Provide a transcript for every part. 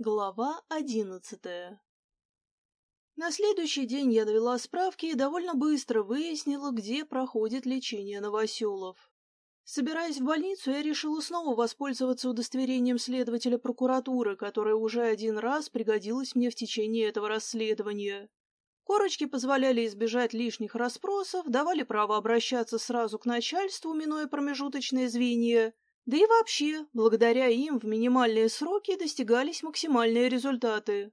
Глава одиннадцатая На следующий день я довела справки и довольно быстро выяснила, где проходит лечение новоселов. Собираясь в больницу, я решила снова воспользоваться удостоверением следователя прокуратуры, которое уже один раз пригодилось мне в течение этого расследования. Корочки позволяли избежать лишних расспросов, давали право обращаться сразу к начальству, минуя промежуточные звенья, да и вообще, благодаря им в минимальные сроки достигались максимальные результаты.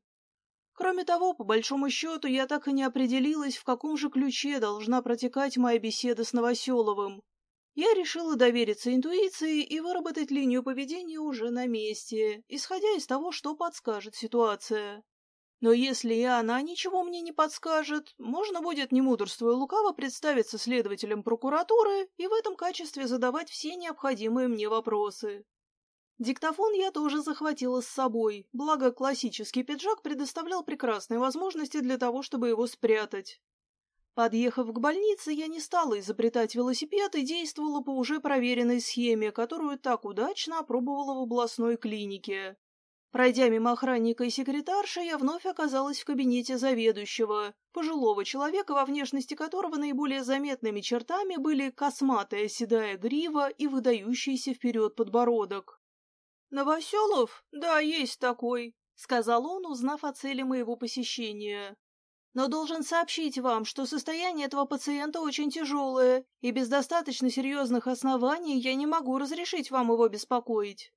Кроме того, по большому счету, я так и не определилась, в каком же ключе должна протекать моя беседа с Новоселовым. Я решила довериться интуиции и выработать линию поведения уже на месте, исходя из того, что подскажет ситуация. Но если и она ничего мне не подскажет, можно будет, не мудрствуя лукаво, представиться следователем прокуратуры и в этом качестве задавать все необходимые мне вопросы. Диктофон я тоже захватила с собой, благо классический пиджак предоставлял прекрасные возможности для того, чтобы его спрятать. Подъехав к больнице, я не стала изобретать велосипед и действовала по уже проверенной схеме, которую так удачно опробовала в областной клинике. Пройдя мимо охранника и секретарши, я вновь оказалась в кабинете заведующего, пожилого человека, во внешности которого наиболее заметными чертами были косматая седая грива и выдающийся вперед подбородок. «Новоселов? Да, есть такой», — сказал он, узнав о цели моего посещения. «Но должен сообщить вам, что состояние этого пациента очень тяжелое, и без достаточно серьезных оснований я не могу разрешить вам его беспокоить».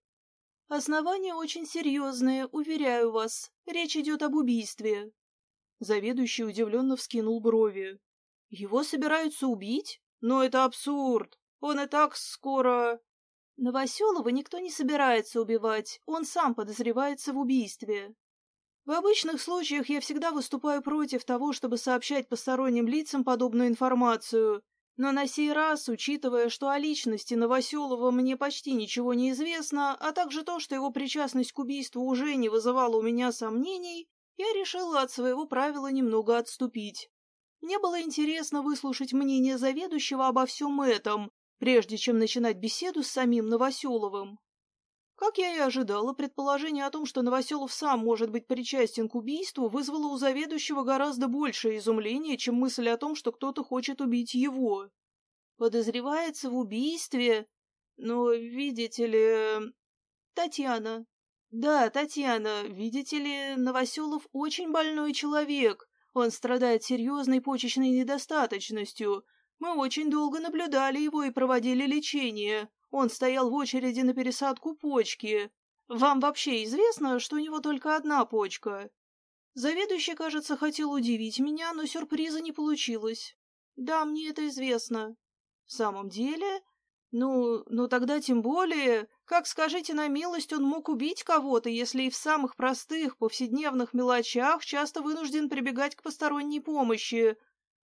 Основания очень серьезные, уверяю вас. Речь идет об убийстве. Заведующий удивленно вскинул брови. Его собираются убить? Но это абсурд. Он и так скоро... Новоселова никто не собирается убивать. Он сам подозревается в убийстве. В обычных случаях я всегда выступаю против того, чтобы сообщать посторонним лицам подобную информацию, но на сей раз, учитывая, что о личности Новоселова мне почти ничего не известно, а также то, что его причастность к убийству уже не вызывала у меня сомнений, я решила от своего правила немного отступить. Мне было интересно выслушать мнение заведующего обо всем этом, прежде чем начинать беседу с самим Новоселовым. Как я и ожидала, предположение о том, что Новоселов сам может быть причастен к убийству, вызвало у заведующего гораздо большее изумление, чем мысль о том, что кто-то хочет убить его. Подозревается в убийстве? Но, видите ли... Татьяна. Да, Татьяна, видите ли, Новоселов очень больной человек. Он страдает серьезной почечной недостаточностью. Мы очень долго наблюдали его и проводили лечение. Он стоял в очереди на пересадку почки. Вам вообще известно, что у него только одна почка? Заведующий, кажется, хотел удивить меня, но сюрприза не получилось. Да, мне это известно. В самом деле? Ну, ну тогда тем более, как скажите на милость, он мог убить кого-то, если и в самых простых повседневных мелочах часто вынужден прибегать к посторонней помощи,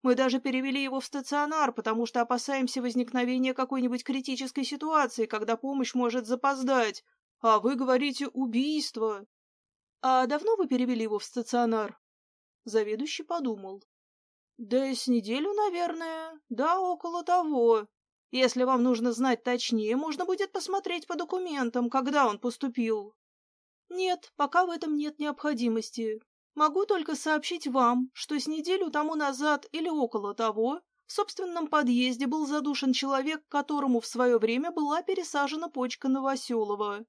мы даже перевели его в стационар, потому что опасаемся возникновения какой-нибудь критической ситуации, когда помощь может запоздать. А вы говорите «убийство». А давно вы перевели его в стационар? Заведующий подумал. Да с неделю, наверное. Да, около того. Если вам нужно знать точнее, можно будет посмотреть по документам, когда он поступил. Нет, пока в этом нет необходимости. Могу только сообщить вам, что с неделю тому назад или около того в собственном подъезде был задушен человек, которому в свое время была пересажена почка Новоселова.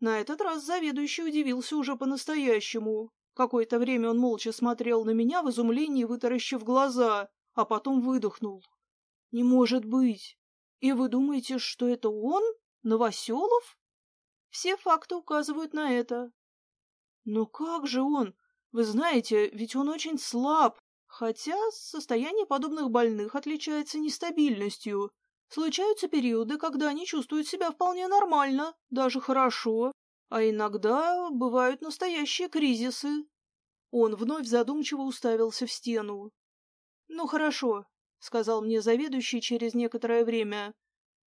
На этот раз заведующий удивился уже по-настоящему. Какое-то время он молча смотрел на меня в изумлении, вытаращив глаза, а потом выдохнул. «Не может быть! И вы думаете, что это он? Новоселов?» «Все факты указывают на это». «Но как же он? Вы знаете, ведь он очень слаб, хотя состояние подобных больных отличается нестабильностью. Случаются периоды, когда они чувствуют себя вполне нормально, даже хорошо, а иногда бывают настоящие кризисы. Он вновь задумчиво уставился в стену. «Ну хорошо», — сказал мне заведующий через некоторое время.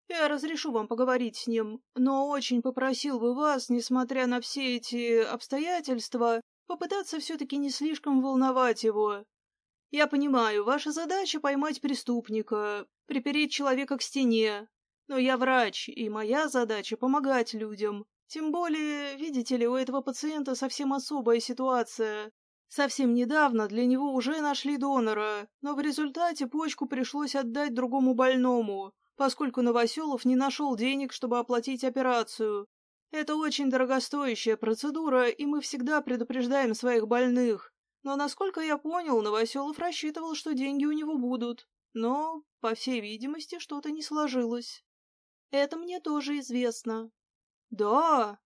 «Я разрешу вам поговорить с ним, но очень попросил бы вас, несмотря на все эти обстоятельства, Попытаться все-таки не слишком волновать его. Я понимаю, ваша задача — поймать преступника, припереть человека к стене. Но я врач, и моя задача — помогать людям. Тем более, видите ли, у этого пациента совсем особая ситуация. Совсем недавно для него уже нашли донора, но в результате почку пришлось отдать другому больному, поскольку Новоселов не нашел денег, чтобы оплатить операцию. Это очень дорогостоящая процедура, и мы всегда предупреждаем своих больных. Но, насколько я понял, Новоселов рассчитывал, что деньги у него будут. Но, по всей видимости, что-то не сложилось. Это мне тоже известно. Да.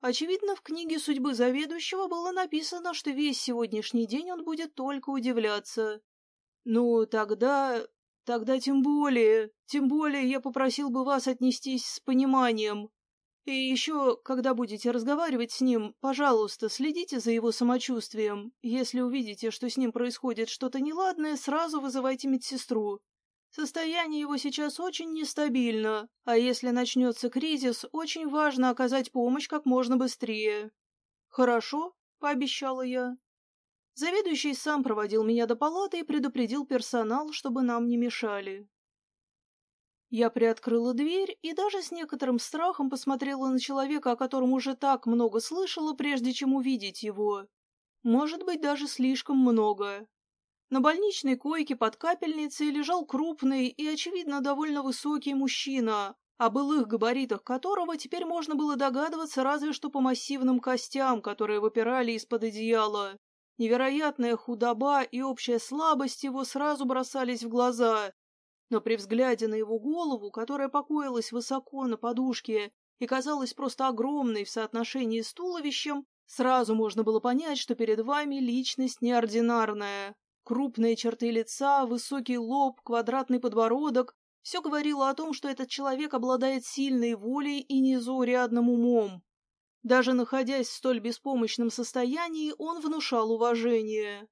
Очевидно, в книге «Судьбы заведующего» было написано, что весь сегодняшний день он будет только удивляться. Ну, тогда... Тогда тем более... Тем более я попросил бы вас отнестись с пониманием. И еще, когда будете разговаривать с ним, пожалуйста, следите за его самочувствием. Если увидите, что с ним происходит что-то неладное, сразу вызывайте медсестру. Состояние его сейчас очень нестабильно, а если начнется кризис, очень важно оказать помощь как можно быстрее. «Хорошо», — пообещала я. Заведующий сам проводил меня до палаты и предупредил персонал, чтобы нам не мешали. Я приоткрыла дверь и даже с некоторым страхом посмотрела на человека, о котором уже так много слышала, прежде чем увидеть его. Может быть, даже слишком много. На больничной койке под капельницей лежал крупный и, очевидно, довольно высокий мужчина, о былых габаритах которого теперь можно было догадываться разве что по массивным костям, которые выпирали из-под одеяла. Невероятная худоба и общая слабость его сразу бросались в глаза, но при взгляде на его голову, которая покоилась высоко на подушке и казалась просто огромной в соотношении с туловищем, сразу можно было понять, что перед вами личность неординарная. Крупные черты лица, высокий лоб, квадратный подбородок — все говорило о том, что этот человек обладает сильной волей и незаурядным умом. Даже находясь в столь беспомощном состоянии, он внушал уважение.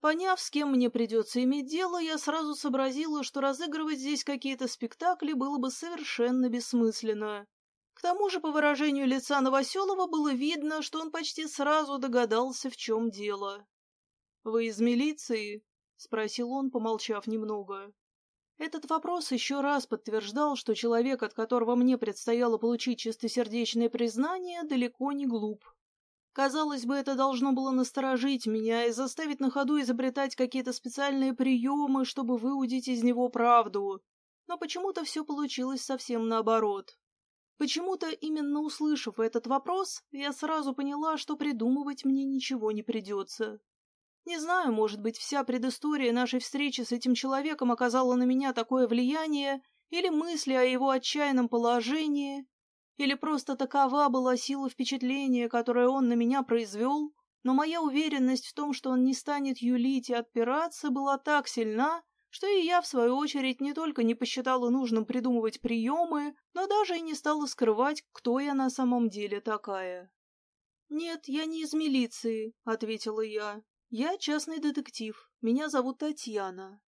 Поняв, с кем мне придется иметь дело, я сразу сообразила, что разыгрывать здесь какие-то спектакли было бы совершенно бессмысленно. К тому же, по выражению лица Новоселова было видно, что он почти сразу догадался, в чем дело. — Вы из милиции? — спросил он, помолчав немного. Этот вопрос еще раз подтверждал, что человек, от которого мне предстояло получить чистосердечное признание, далеко не глуп. Казалось бы, это должно было насторожить меня и заставить на ходу изобретать какие-то специальные приемы, чтобы выудить из него правду. Но почему-то все получилось совсем наоборот. Почему-то, именно услышав этот вопрос, я сразу поняла, что придумывать мне ничего не придется. Не знаю, может быть, вся предыстория нашей встречи с этим человеком оказала на меня такое влияние, или мысли о его отчаянном положении, или просто такова была сила впечатления, которое он на меня произвел, но моя уверенность в том, что он не станет юлить и отпираться, была так сильна, что и я, в свою очередь, не только не посчитала нужным придумывать приемы, но даже и не стала скрывать, кто я на самом деле такая. «Нет, я не из милиции», — ответила я. «Я частный детектив. Меня зовут Татьяна.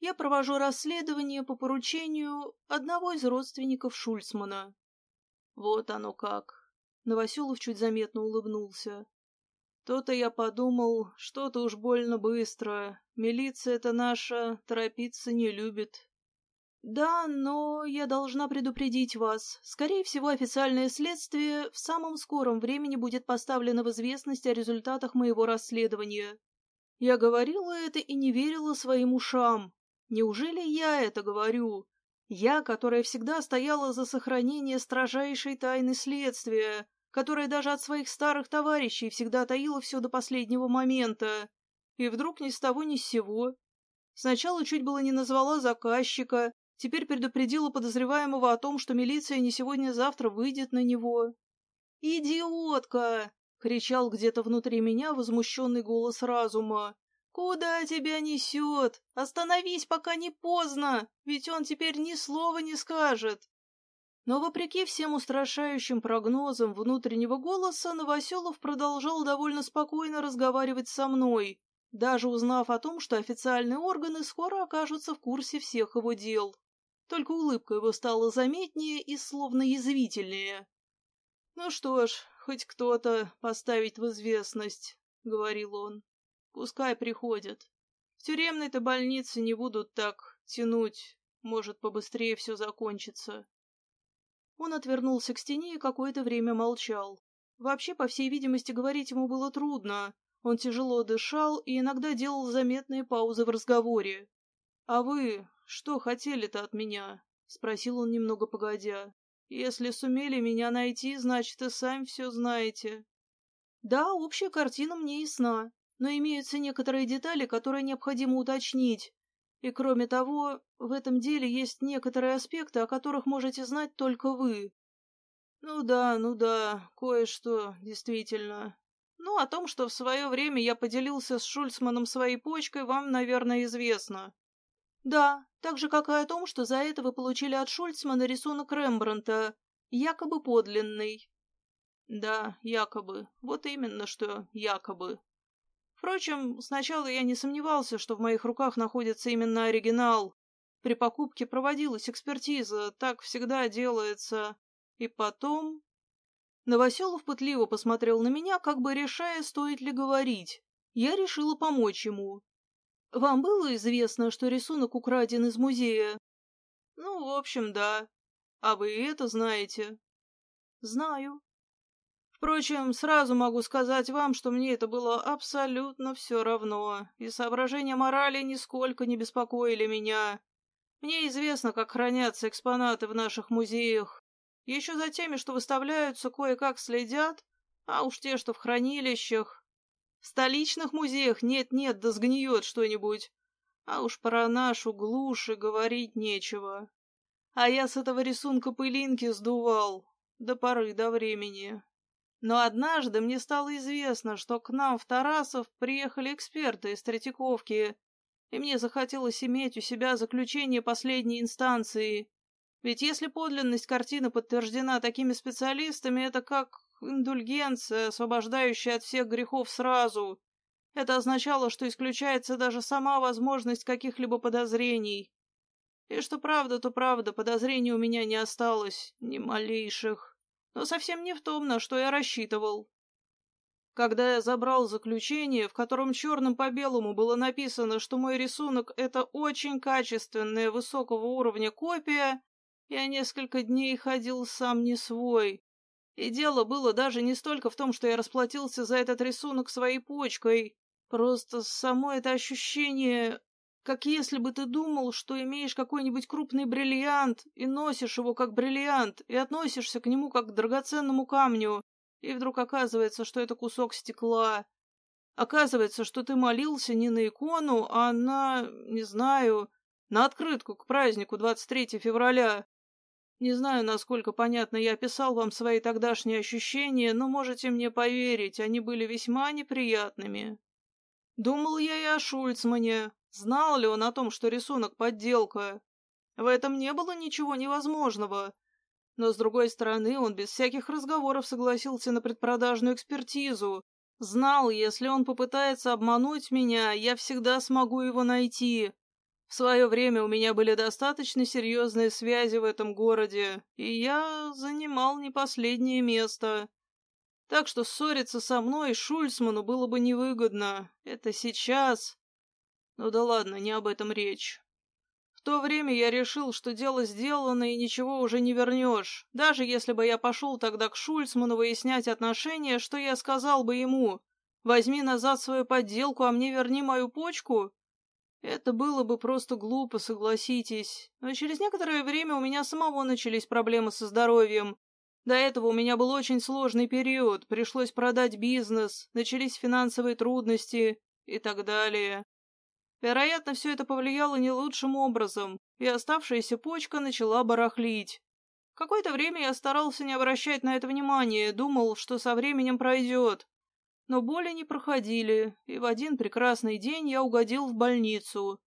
Я провожу расследование по поручению одного из родственников Шульцмана. Вот оно как. Новоселов чуть заметно улыбнулся. То-то я подумал, что-то уж больно быстро. Милиция-то наша торопиться не любит. Да, но я должна предупредить вас. Скорее всего, официальное следствие в самом скором времени будет поставлено в известность о результатах моего расследования. Я говорила это и не верила своим ушам. Неужели я это говорю? Я, которая всегда стояла за сохранение строжайшей тайны следствия, которая даже от своих старых товарищей всегда таила все до последнего момента. И вдруг ни с того ни с сего. Сначала чуть было не назвала заказчика, теперь предупредила подозреваемого о том, что милиция не сегодня-завтра выйдет на него. «Идиотка!» — кричал где-то внутри меня возмущенный голос разума. «Куда тебя несет? Остановись, пока не поздно, ведь он теперь ни слова не скажет!» Но вопреки всем устрашающим прогнозам внутреннего голоса, Новоселов продолжал довольно спокойно разговаривать со мной, даже узнав о том, что официальные органы скоро окажутся в курсе всех его дел. Только улыбка его стала заметнее и словно язвительнее. «Ну что ж, хоть кто-то поставить в известность», — говорил он. Пускай приходят. В тюремной-то больнице не будут так тянуть. Может, побыстрее все закончится. Он отвернулся к стене и какое-то время молчал. Вообще, по всей видимости, говорить ему было трудно. Он тяжело дышал и иногда делал заметные паузы в разговоре. «А вы что хотели-то от меня?» — спросил он немного погодя. «Если сумели меня найти, значит, и сами все знаете». «Да, общая картина мне ясна, но имеются некоторые детали, которые необходимо уточнить. И кроме того, в этом деле есть некоторые аспекты, о которых можете знать только вы. Ну да, ну да, кое-что, действительно. Ну, о том, что в свое время я поделился с Шульцманом своей почкой, вам, наверное, известно. Да, так же, как и о том, что за это вы получили от Шульцмана рисунок Рембрандта, якобы подлинный. Да, якобы. Вот именно, что якобы. Впрочем, сначала я не сомневался, что в моих руках находится именно оригинал. При покупке проводилась экспертиза, так всегда делается. И потом... Новоселов пытливо посмотрел на меня, как бы решая, стоит ли говорить. Я решила помочь ему. «Вам было известно, что рисунок украден из музея?» «Ну, в общем, да. А вы это знаете?» «Знаю. Впрочем, сразу могу сказать вам, что мне это было абсолютно все равно, и соображения морали нисколько не беспокоили меня. Мне известно, как хранятся экспонаты в наших музеях. Еще за теми, что выставляются, кое-как следят, а уж те, что в хранилищах. В столичных музеях нет-нет, да сгниет что-нибудь. А уж про нашу глушь и говорить нечего. А я с этого рисунка пылинки сдувал до поры до времени. Но однажды мне стало известно, что к нам в Тарасов приехали эксперты из Третьяковки, и мне захотелось иметь у себя заключение последней инстанции. Ведь если подлинность картины подтверждена такими специалистами, это как индульгенция, освобождающая от всех грехов сразу. Это означало, что исключается даже сама возможность каких-либо подозрений. И что правда, то правда, подозрений у меня не осталось, ни малейших но совсем не в том, на что я рассчитывал. Когда я забрал заключение, в котором черным по белому было написано, что мой рисунок — это очень качественная высокого уровня копия, я несколько дней ходил сам не свой. И дело было даже не столько в том, что я расплатился за этот рисунок своей почкой. Просто само это ощущение как если бы ты думал, что имеешь какой-нибудь крупный бриллиант и носишь его как бриллиант, и относишься к нему как к драгоценному камню, и вдруг оказывается, что это кусок стекла. Оказывается, что ты молился не на икону, а на, не знаю, на открытку к празднику 23 февраля. Не знаю, насколько понятно я описал вам свои тогдашние ощущения, но можете мне поверить, они были весьма неприятными. Думал я и о Шульцмане, Знал ли он о том, что рисунок — подделка? В этом не было ничего невозможного. Но, с другой стороны, он без всяких разговоров согласился на предпродажную экспертизу. Знал, если он попытается обмануть меня, я всегда смогу его найти. В свое время у меня были достаточно серьезные связи в этом городе, и я занимал не последнее место. Так что ссориться со мной Шульцману было бы невыгодно. Это сейчас. Ну да ладно, не об этом речь. В то время я решил, что дело сделано и ничего уже не вернешь. Даже если бы я пошел тогда к Шульцману выяснять отношения, что я сказал бы ему? Возьми назад свою подделку, а мне верни мою почку? Это было бы просто глупо, согласитесь. Но через некоторое время у меня самого начались проблемы со здоровьем. До этого у меня был очень сложный период, пришлось продать бизнес, начались финансовые трудности и так далее. Вероятно, все это повлияло не лучшим образом, и оставшаяся почка начала барахлить. Какое-то время я старался не обращать на это внимания, думал, что со временем пройдет. Но боли не проходили, и в один прекрасный день я угодил в больницу.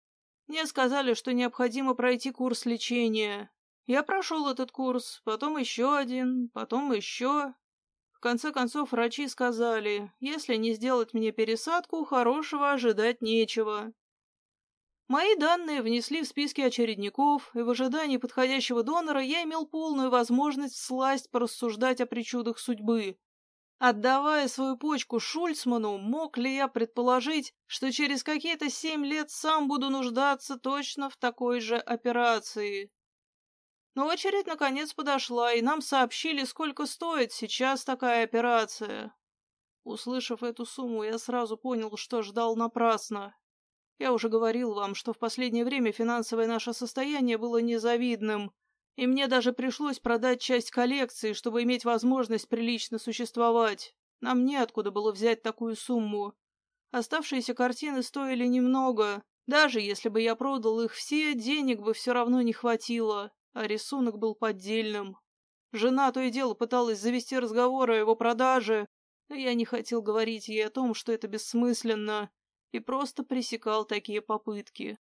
Мне сказали, что необходимо пройти курс лечения. Я прошел этот курс, потом еще один, потом еще. В конце концов, врачи сказали, если не сделать мне пересадку, хорошего ожидать нечего. Мои данные внесли в списки очередников, и в ожидании подходящего донора я имел полную возможность всласть порассуждать о причудах судьбы. Отдавая свою почку Шульцману, мог ли я предположить, что через какие-то семь лет сам буду нуждаться точно в такой же операции? Но очередь наконец подошла, и нам сообщили, сколько стоит сейчас такая операция. Услышав эту сумму, я сразу понял, что ждал напрасно. Я уже говорил вам, что в последнее время финансовое наше состояние было незавидным, и мне даже пришлось продать часть коллекции, чтобы иметь возможность прилично существовать. Нам неоткуда было взять такую сумму. Оставшиеся картины стоили немного. Даже если бы я продал их все, денег бы все равно не хватило, а рисунок был поддельным. Жена то и дело пыталась завести разговор о его продаже, но я не хотел говорить ей о том, что это бессмысленно, и просто пресекал такие попытки.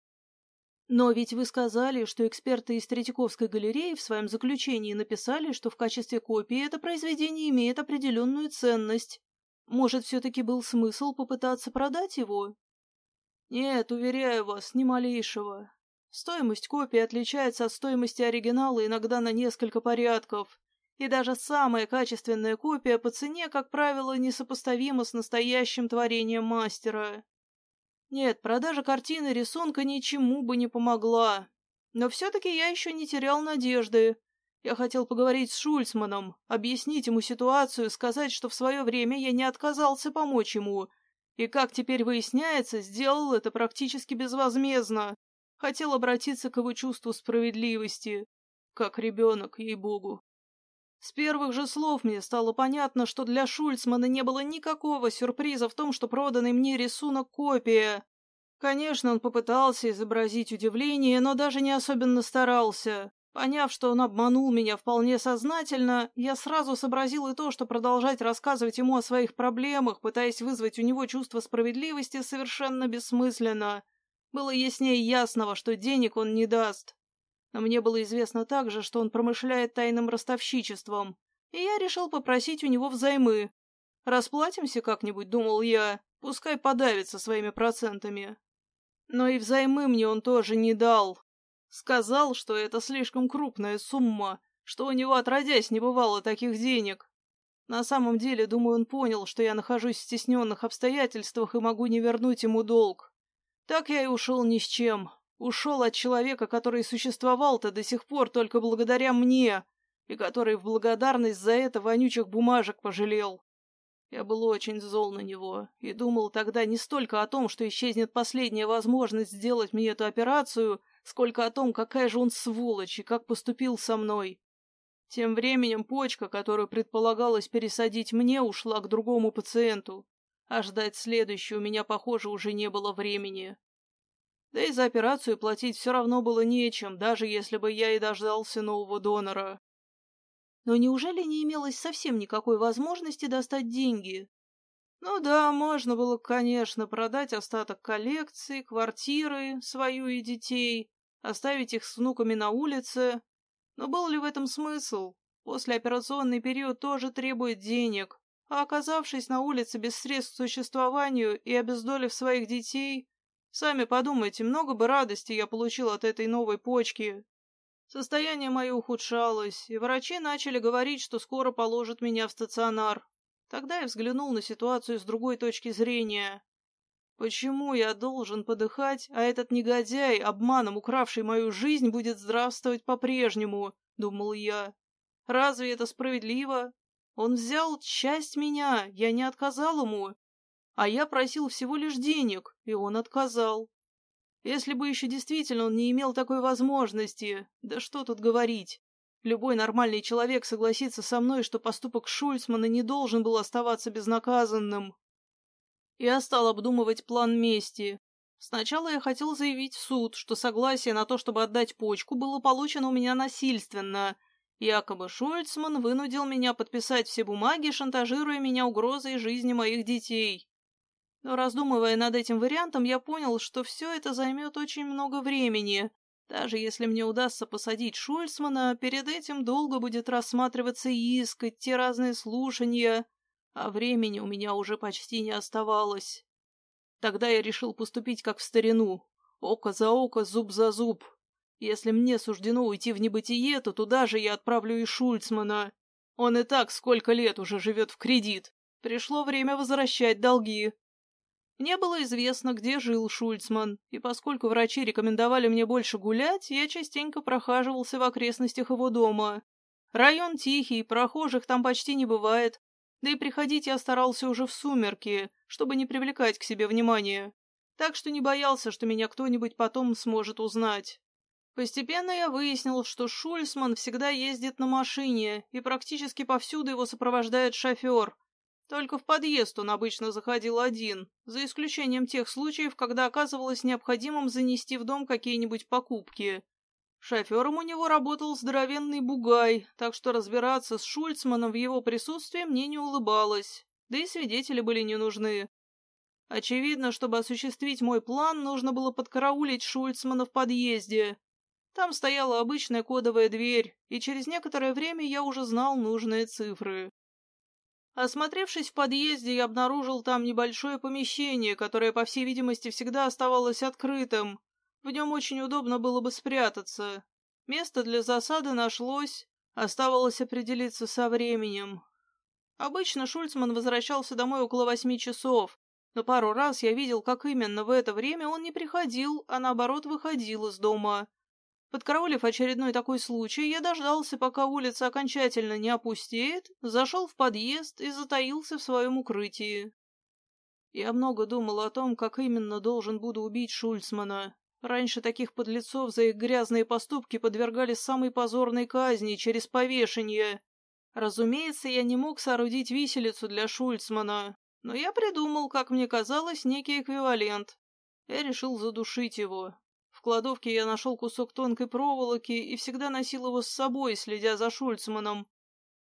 Но ведь вы сказали, что эксперты из Третьяковской галереи в своем заключении написали, что в качестве копии это произведение имеет определенную ценность. Может, все-таки был смысл попытаться продать его? Нет, уверяю вас, ни малейшего. Стоимость копии отличается от стоимости оригинала иногда на несколько порядков, и даже самая качественная копия по цене, как правило, несопоставима с настоящим творением мастера. Нет, продажа картины рисунка ничему бы не помогла. Но все-таки я еще не терял надежды. Я хотел поговорить с Шульцманом, объяснить ему ситуацию, сказать, что в свое время я не отказался помочь ему. И, как теперь выясняется, сделал это практически безвозмездно. Хотел обратиться к его чувству справедливости. Как ребенок, ей-богу. С первых же слов мне стало понятно, что для Шульцмана не было никакого сюрприза в том, что проданный мне рисунок копия. Конечно, он попытался изобразить удивление, но даже не особенно старался. Поняв, что он обманул меня вполне сознательно, я сразу сообразил и то, что продолжать рассказывать ему о своих проблемах, пытаясь вызвать у него чувство справедливости, совершенно бессмысленно. Было яснее ясного, что денег он не даст. Но мне было известно также, что он промышляет тайным ростовщичеством, и я решил попросить у него взаймы. Расплатимся как-нибудь, думал я, пускай подавится своими процентами. Но и взаймы мне он тоже не дал. Сказал, что это слишком крупная сумма, что у него отродясь не бывало таких денег. На самом деле, думаю, он понял, что я нахожусь в стесненных обстоятельствах и могу не вернуть ему долг. Так я и ушел ни с чем, Ушел от человека, который существовал-то до сих пор только благодаря мне, и который в благодарность за это вонючих бумажек пожалел. Я был очень зол на него и думал тогда не столько о том, что исчезнет последняя возможность сделать мне эту операцию, сколько о том, какая же он сволочь и как поступил со мной. Тем временем почка, которую предполагалось пересадить мне, ушла к другому пациенту, а ждать следующую у меня, похоже, уже не было времени. Да и за операцию платить все равно было нечем, даже если бы я и дождался нового донора. Но неужели не имелось совсем никакой возможности достать деньги? Ну да, можно было, конечно, продать остаток коллекции, квартиры, свою и детей, оставить их с внуками на улице. Но был ли в этом смысл? Послеоперационный период тоже требует денег, а оказавшись на улице без средств к существованию и обездолив своих детей, Сами подумайте, много бы радости я получил от этой новой почки. Состояние мое ухудшалось, и врачи начали говорить, что скоро положат меня в стационар. Тогда я взглянул на ситуацию с другой точки зрения. Почему я должен подыхать, а этот негодяй, обманом укравший мою жизнь, будет здравствовать по-прежнему, думал я. Разве это справедливо? Он взял часть меня, я не отказал ему, а я просил всего лишь денег, и он отказал. Если бы еще действительно он не имел такой возможности, да что тут говорить. Любой нормальный человек согласится со мной, что поступок Шульцмана не должен был оставаться безнаказанным. Я стал обдумывать план мести. Сначала я хотел заявить в суд, что согласие на то, чтобы отдать почку, было получено у меня насильственно. Якобы Шульцман вынудил меня подписать все бумаги, шантажируя меня угрозой жизни моих детей. Но раздумывая над этим вариантом, я понял, что все это займет очень много времени. Даже если мне удастся посадить Шульцмана, перед этим долго будет рассматриваться иск, те разные слушания, а времени у меня уже почти не оставалось. Тогда я решил поступить как в старину. Око за око, зуб за зуб. Если мне суждено уйти в небытие, то туда же я отправлю и Шульцмана. Он и так сколько лет уже живет в кредит. Пришло время возвращать долги. Мне было известно, где жил Шульцман, и поскольку врачи рекомендовали мне больше гулять, я частенько прохаживался в окрестностях его дома. Район тихий, прохожих там почти не бывает, да и приходить я старался уже в сумерки, чтобы не привлекать к себе внимания. Так что не боялся, что меня кто-нибудь потом сможет узнать. Постепенно я выяснил, что Шульцман всегда ездит на машине, и практически повсюду его сопровождает шофер. Только в подъезд он обычно заходил один, за исключением тех случаев, когда оказывалось необходимым занести в дом какие-нибудь покупки. Шофером у него работал здоровенный бугай, так что разбираться с Шульцманом в его присутствии мне не улыбалось, да и свидетели были не нужны. Очевидно, чтобы осуществить мой план, нужно было подкараулить Шульцмана в подъезде, там стояла обычная кодовая дверь, и через некоторое время я уже знал нужные цифры. Осмотревшись в подъезде, я обнаружил там небольшое помещение, которое, по всей видимости, всегда оставалось открытым. В нем очень удобно было бы спрятаться. Место для засады нашлось, оставалось определиться со временем. Обычно Шульцман возвращался домой около восьми часов, но пару раз я видел, как именно в это время он не приходил, а наоборот выходил из дома. Подкараулив очередной такой случай, я дождался, пока улица окончательно не опустеет, зашел в подъезд и затаился в своем укрытии. Я много думал о том, как именно должен буду убить Шульцмана. Раньше таких подлецов за их грязные поступки подвергали самой позорной казни через повешение. Разумеется, я не мог соорудить виселицу для Шульцмана, но я придумал, как мне казалось, некий эквивалент. Я решил задушить его, кладовке я нашел кусок тонкой проволоки и всегда носил его с собой, следя за Шульцманом.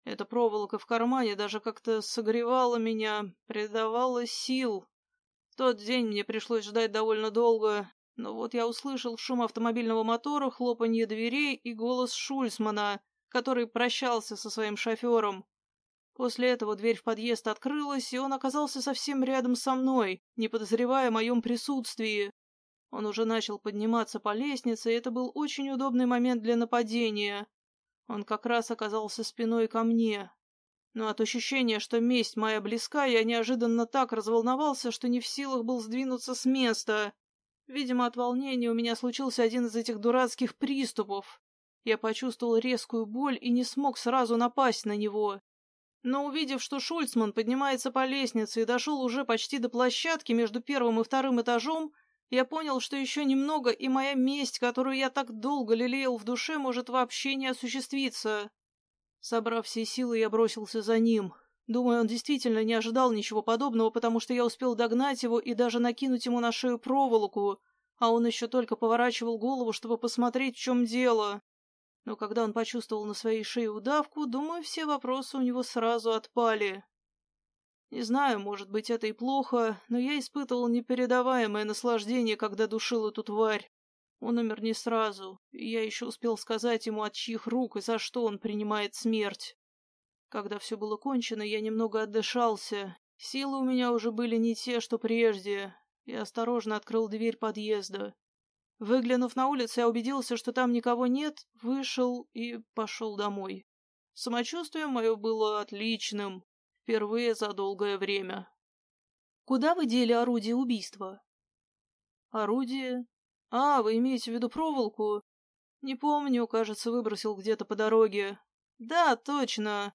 Эта проволока в кармане даже как-то согревала меня, придавала сил. В тот день мне пришлось ждать довольно долго, но вот я услышал шум автомобильного мотора, хлопанье дверей и голос Шульцмана, который прощался со своим шофером. После этого дверь в подъезд открылась, и он оказался совсем рядом со мной, не подозревая о моем присутствии. Он уже начал подниматься по лестнице, и это был очень удобный момент для нападения. Он как раз оказался спиной ко мне. Но от ощущения, что месть моя близка, я неожиданно так разволновался, что не в силах был сдвинуться с места. Видимо, от волнения у меня случился один из этих дурацких приступов. Я почувствовал резкую боль и не смог сразу напасть на него. Но увидев, что Шульцман поднимается по лестнице и дошел уже почти до площадки между первым и вторым этажом, я понял, что еще немного, и моя месть, которую я так долго лелеял в душе, может вообще не осуществиться. Собрав все силы, я бросился за ним. Думаю, он действительно не ожидал ничего подобного, потому что я успел догнать его и даже накинуть ему на шею проволоку, а он еще только поворачивал голову, чтобы посмотреть, в чем дело. Но когда он почувствовал на своей шее удавку, думаю, все вопросы у него сразу отпали. Не знаю, может быть, это и плохо, но я испытывал непередаваемое наслаждение, когда душил эту тварь. Он умер не сразу, и я еще успел сказать ему, от чьих рук и за что он принимает смерть. Когда все было кончено, я немного отдышался. Силы у меня уже были не те, что прежде. Я осторожно открыл дверь подъезда. Выглянув на улицу, я убедился, что там никого нет, вышел и пошел домой. Самочувствие мое было отличным. Впервые за долгое время. Куда вы дели орудие убийства? Орудие? А, вы имеете в виду проволоку? Не помню, кажется, выбросил где-то по дороге. Да, точно.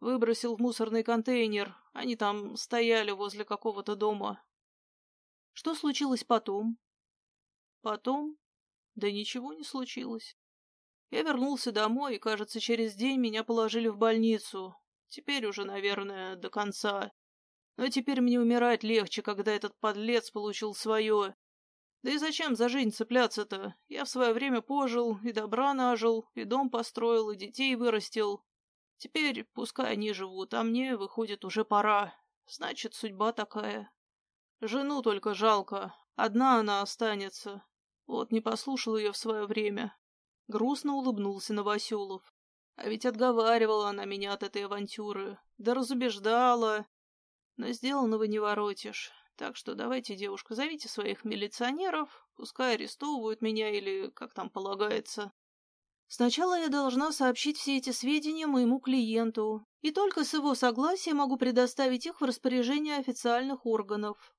Выбросил в мусорный контейнер. Они там стояли возле какого-то дома. Что случилось потом? Потом? Да ничего не случилось. Я вернулся домой, и, кажется, через день меня положили в больницу. Теперь уже, наверное, до конца. Но теперь мне умирать легче, когда этот подлец получил свое. Да и зачем за жизнь цепляться-то? Я в свое время пожил, и добра нажил, и дом построил, и детей вырастил. Теперь пускай они живут, а мне, выходит, уже пора. Значит, судьба такая. Жену только жалко. Одна она останется. Вот не послушал ее в свое время. Грустно улыбнулся Новоселов. А ведь отговаривала она меня от этой авантюры, да разубеждала. Но сделанного не воротишь. Так что давайте, девушка, зовите своих милиционеров, пускай арестовывают меня или как там полагается. Сначала я должна сообщить все эти сведения моему клиенту, и только с его согласия могу предоставить их в распоряжение официальных органов.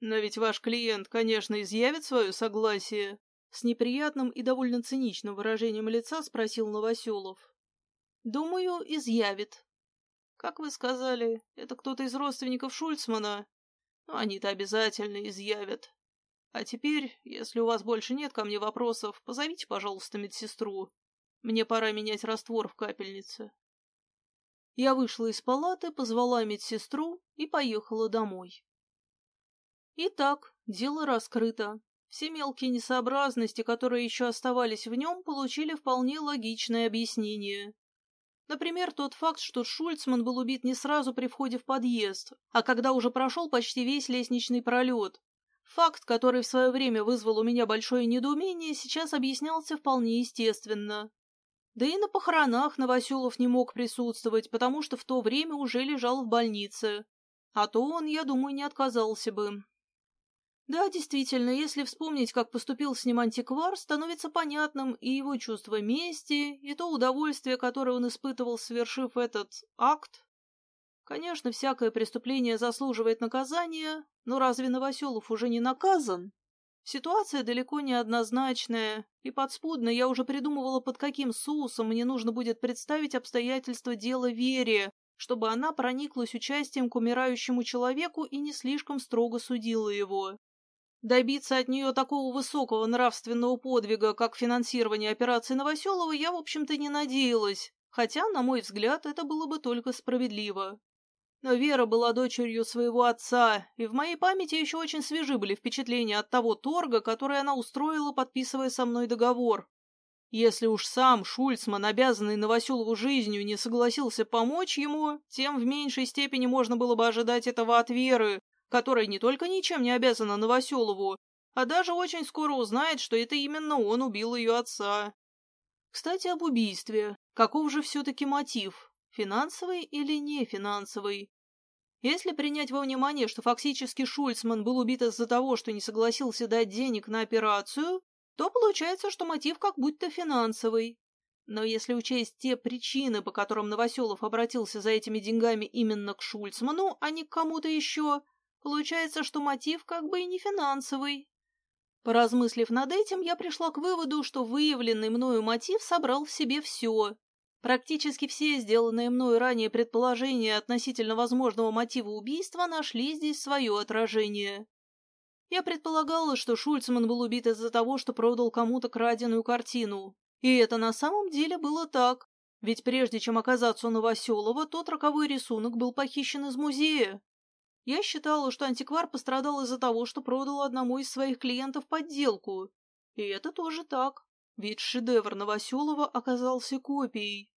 Но ведь ваш клиент, конечно, изъявит свое согласие. С неприятным и довольно циничным выражением лица спросил Новоселов. Думаю, изъявит. Как вы сказали, это кто-то из родственников Шульцмана? Ну, они-то обязательно изъявят. А теперь, если у вас больше нет ко мне вопросов, позовите, пожалуйста, медсестру. Мне пора менять раствор в капельнице. Я вышла из палаты, позвала медсестру и поехала домой. Итак, дело раскрыто. Все мелкие несообразности, которые еще оставались в нем, получили вполне логичное объяснение. Например, тот факт, что Шульцман был убит не сразу при входе в подъезд, а когда уже прошел почти весь лестничный пролет. Факт, который в свое время вызвал у меня большое недоумение, сейчас объяснялся вполне естественно. Да и на похоронах Новоселов не мог присутствовать, потому что в то время уже лежал в больнице. А то он, я думаю, не отказался бы. Да, действительно, если вспомнить, как поступил с ним антиквар, становится понятным и его чувство мести, и то удовольствие, которое он испытывал, совершив этот акт. Конечно, всякое преступление заслуживает наказания, но разве Новоселов уже не наказан? Ситуация далеко не однозначная, и подспудно я уже придумывала, под каким соусом мне нужно будет представить обстоятельства дела Вере, чтобы она прониклась участием к умирающему человеку и не слишком строго судила его. Добиться от нее такого высокого нравственного подвига, как финансирование операции Новоселова, я, в общем-то, не надеялась, хотя, на мой взгляд, это было бы только справедливо. Но Вера была дочерью своего отца, и в моей памяти еще очень свежи были впечатления от того торга, который она устроила, подписывая со мной договор. Если уж сам Шульцман, обязанный Новоселову жизнью, не согласился помочь ему, тем в меньшей степени можно было бы ожидать этого от Веры, которая не только ничем не обязана Новоселову, а даже очень скоро узнает, что это именно он убил ее отца. Кстати, об убийстве. Каков же все-таки мотив? Финансовый или не финансовый? Если принять во внимание, что фактически Шульцман был убит из-за того, что не согласился дать денег на операцию, то получается, что мотив как будто финансовый. Но если учесть те причины, по которым Новоселов обратился за этими деньгами именно к Шульцману, а не к кому-то еще, Получается, что мотив как бы и не финансовый. Поразмыслив над этим, я пришла к выводу, что выявленный мною мотив собрал в себе все. Практически все сделанные мною ранее предположения относительно возможного мотива убийства нашли здесь свое отражение. Я предполагала, что Шульцман был убит из-за того, что продал кому-то краденую картину. И это на самом деле было так. Ведь прежде чем оказаться у Новоселова, тот роковой рисунок был похищен из музея. Я считала, что антиквар пострадал из-за того, что продал одному из своих клиентов подделку. И это тоже так, ведь шедевр Новоселова оказался копией.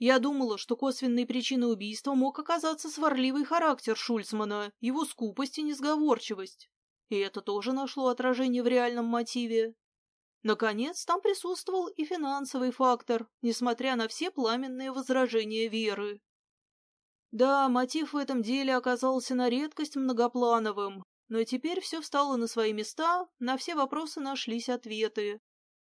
Я думала, что косвенной причиной убийства мог оказаться сварливый характер Шульцмана, его скупость и несговорчивость. И это тоже нашло отражение в реальном мотиве. Наконец, там присутствовал и финансовый фактор, несмотря на все пламенные возражения Веры. Да, мотив в этом деле оказался на редкость многоплановым, но теперь все встало на свои места, на все вопросы нашлись ответы.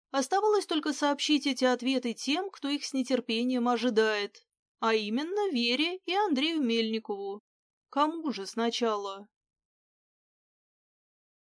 Оставалось только сообщить эти ответы тем, кто их с нетерпением ожидает, а именно Вере и Андрею Мельникову. Кому же сначала?